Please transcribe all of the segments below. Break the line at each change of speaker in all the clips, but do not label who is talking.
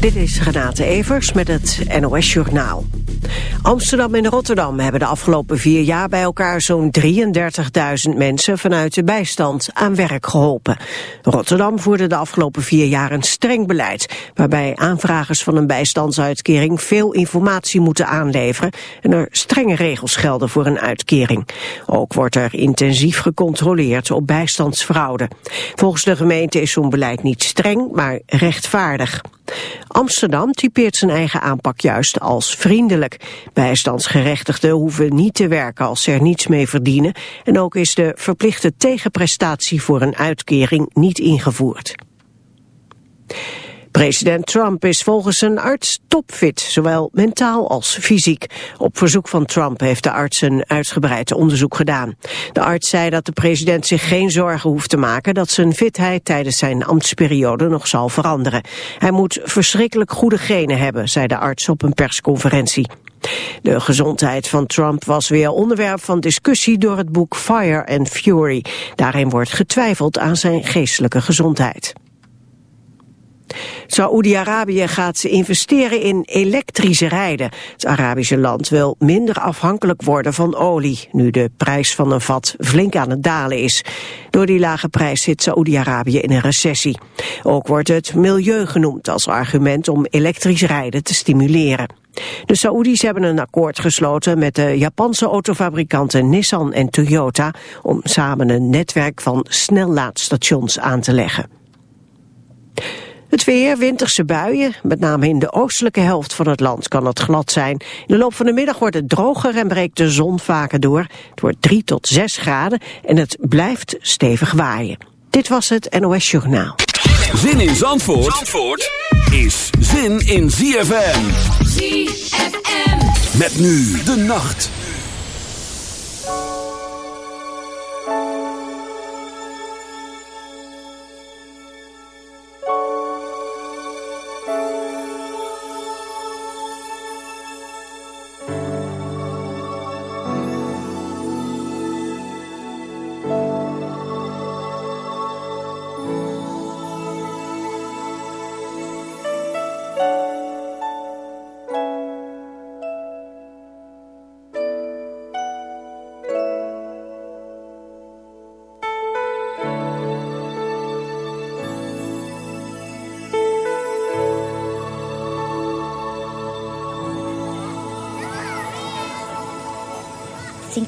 Dit is Renate Evers met het NOS Journaal. Amsterdam en Rotterdam hebben de afgelopen vier jaar bij elkaar zo'n 33.000 mensen vanuit de bijstand aan werk geholpen. Rotterdam voerde de afgelopen vier jaar een streng beleid, waarbij aanvragers van een bijstandsuitkering veel informatie moeten aanleveren en er strenge regels gelden voor een uitkering. Ook wordt er intensief gecontroleerd op bijstandsfraude. Volgens de gemeente is zo'n beleid niet streng, maar rechtvaardig. Amsterdam typeert zijn eigen aanpak juist als vriendelijk. Bijstandsgerechtigden hoeven niet te werken als ze er niets mee verdienen. En ook is de verplichte tegenprestatie voor een uitkering niet ingevoerd. President Trump is volgens zijn arts topfit, zowel mentaal als fysiek. Op verzoek van Trump heeft de arts een uitgebreid onderzoek gedaan. De arts zei dat de president zich geen zorgen hoeft te maken dat zijn fitheid tijdens zijn ambtsperiode nog zal veranderen. Hij moet verschrikkelijk goede genen hebben, zei de arts op een persconferentie. De gezondheid van Trump was weer onderwerp van discussie door het boek Fire and Fury. Daarin wordt getwijfeld aan zijn geestelijke gezondheid. Saoedi-Arabië gaat investeren in elektrische rijden. Het Arabische land wil minder afhankelijk worden van olie, nu de prijs van een vat flink aan het dalen is. Door die lage prijs zit Saoedi-Arabië in een recessie. Ook wordt het milieu genoemd als argument om elektrisch rijden te stimuleren. De Saoedi's hebben een akkoord gesloten met de Japanse autofabrikanten Nissan en Toyota om samen een netwerk van snellaadstations aan te leggen. Het weer, winterse buien, met name in de oostelijke helft van het land kan het glad zijn. In de loop van de middag wordt het droger en breekt de zon vaker door. Het wordt 3 tot 6 graden en het blijft stevig waaien. Dit was het NOS Journaal.
Zin in Zandvoort, Zandvoort is zin in ZFM. ZFM. Met nu de nacht.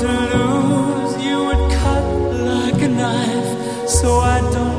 to
lose, you would cut like a knife, so I don't.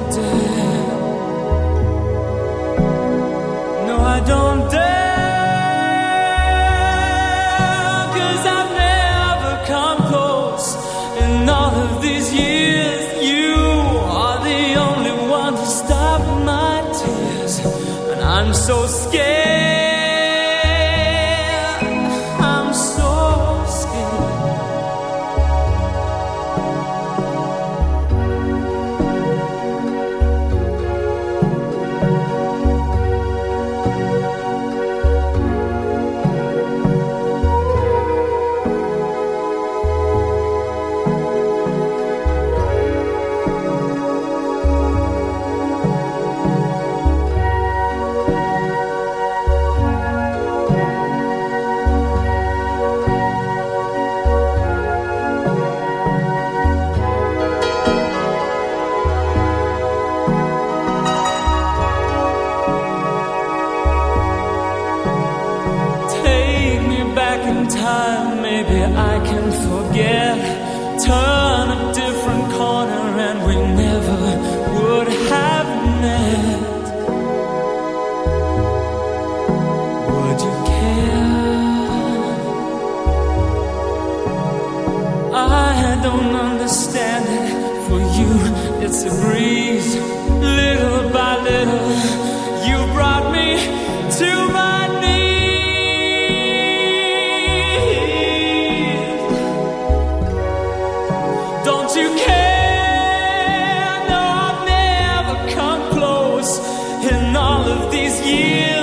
these years.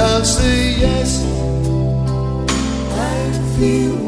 I'll say yes. I feel.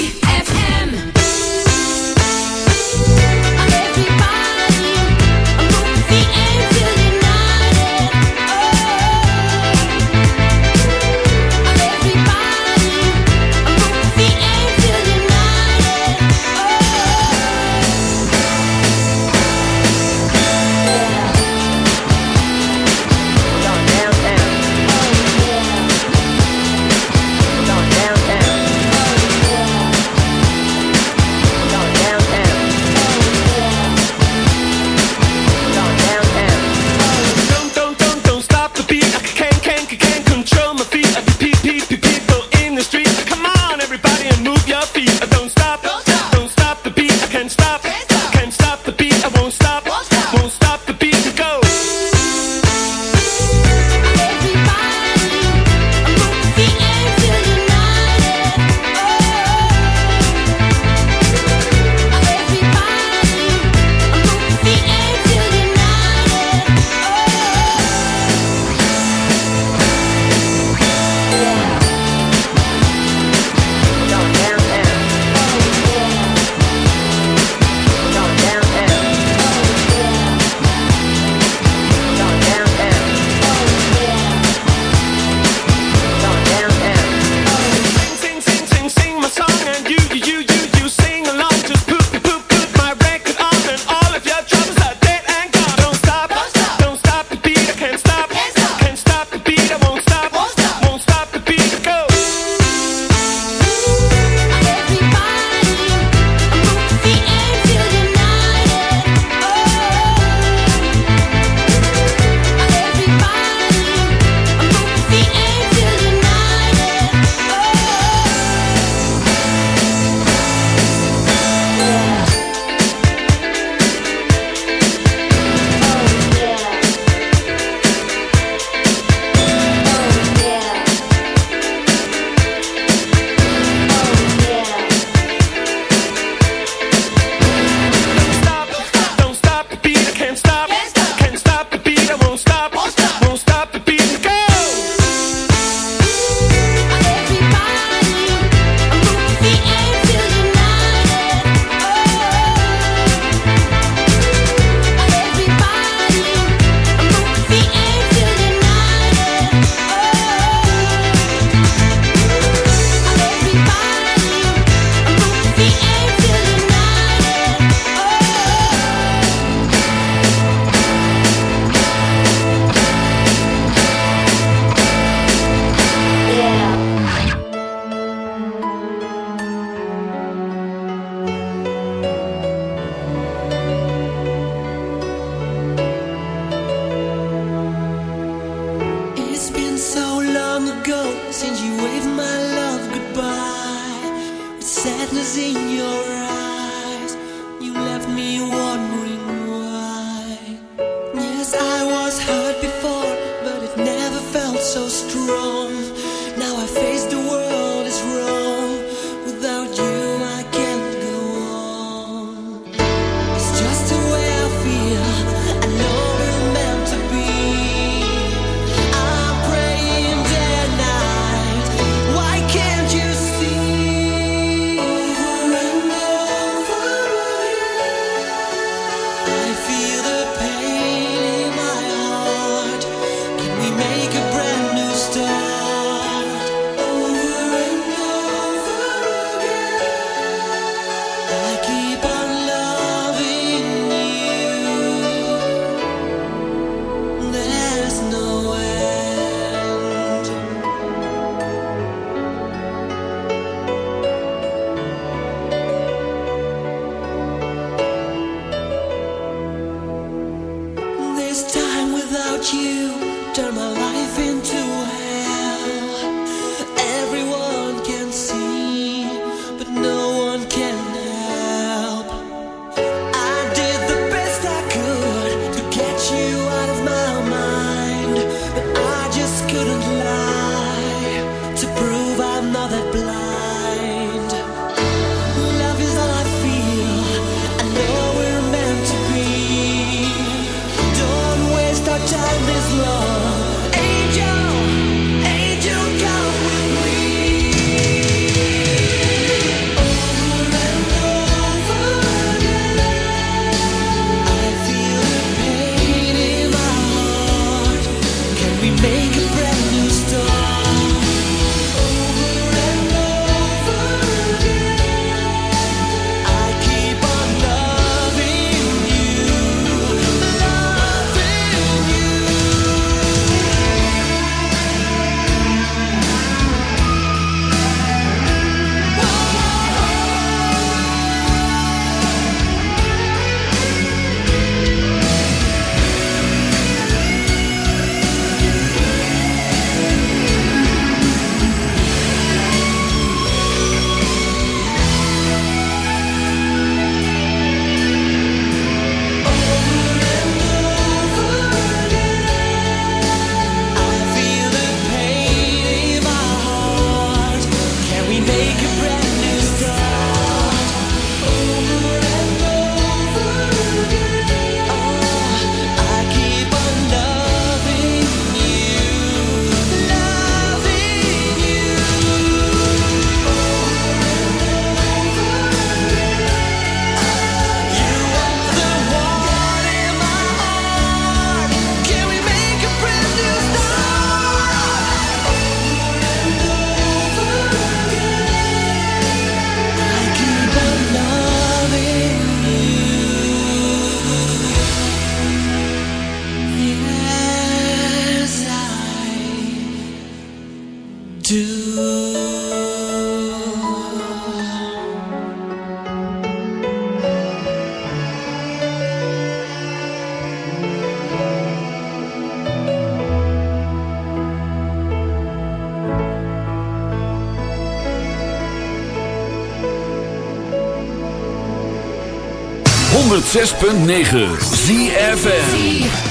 106.9 ZFN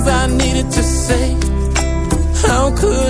things I needed to say. How
could